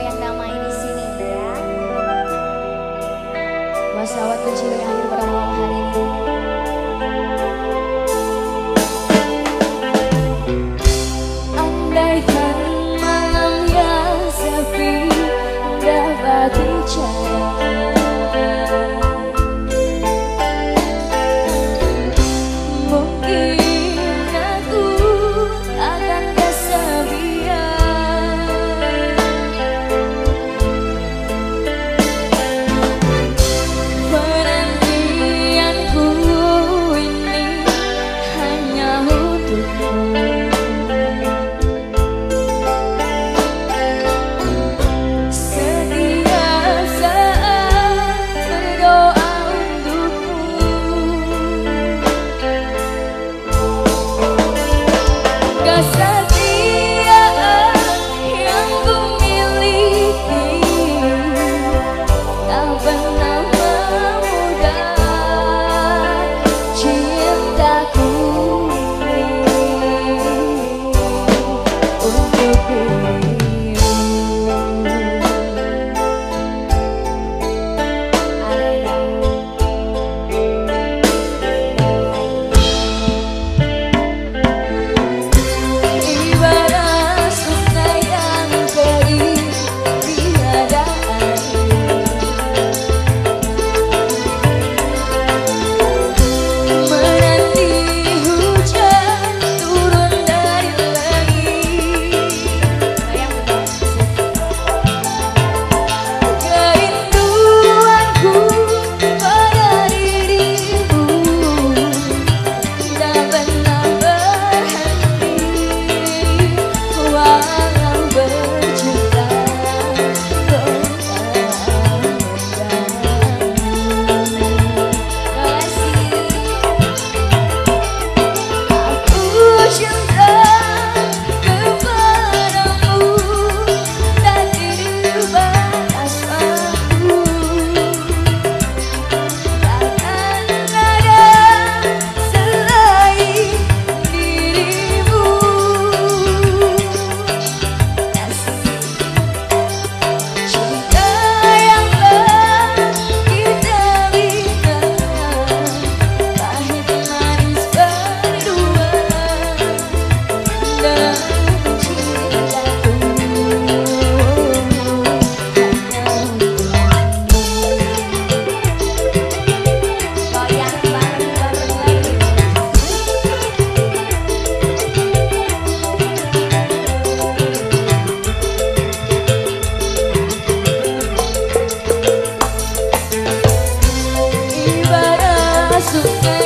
Yang damai di sini ya. Wasawat tujuh akhir suka